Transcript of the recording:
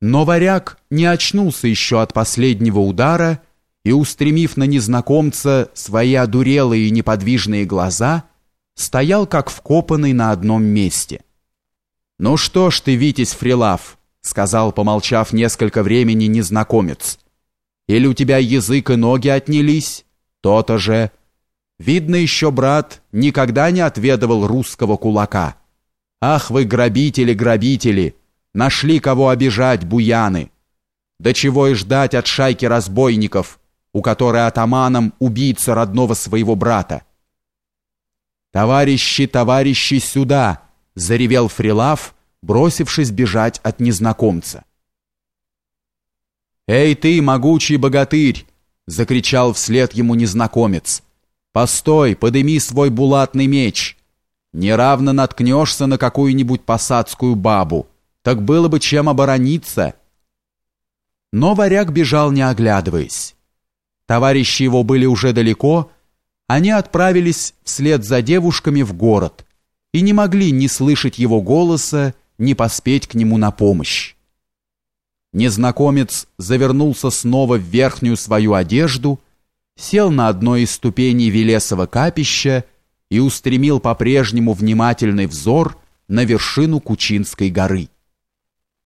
Но варяг не очнулся еще от последнего удара и, устремив на незнакомца свои одурелые и неподвижные глаза, стоял как вкопанный на одном месте. «Ну что ж ты, Витязь Фрилав», — сказал, помолчав несколько времени незнакомец, «или у тебя язык и ноги отнялись? То-то же. Видно еще, брат, никогда не отведывал русского кулака. Ах вы, грабители, грабители!» Нашли кого обижать, буяны. Да чего и ждать от шайки разбойников, у которой атаманом убийца родного своего брата. «Товарищи, товарищи, сюда!» — заревел Фрилав, бросившись бежать от незнакомца. «Эй ты, могучий богатырь!» — закричал вслед ему незнакомец. «Постой, подыми свой булатный меч! Неравно наткнешься на какую-нибудь посадскую бабу!» Так было бы чем оборониться. Но варяг бежал, не оглядываясь. Товарищи его были уже далеко, они отправились вслед за девушками в город и не могли ни слышать его голоса, ни поспеть к нему на помощь. Незнакомец завернулся снова в верхнюю свою одежду, сел на одной из ступеней Велесова капища и устремил по-прежнему внимательный взор на вершину Кучинской горы.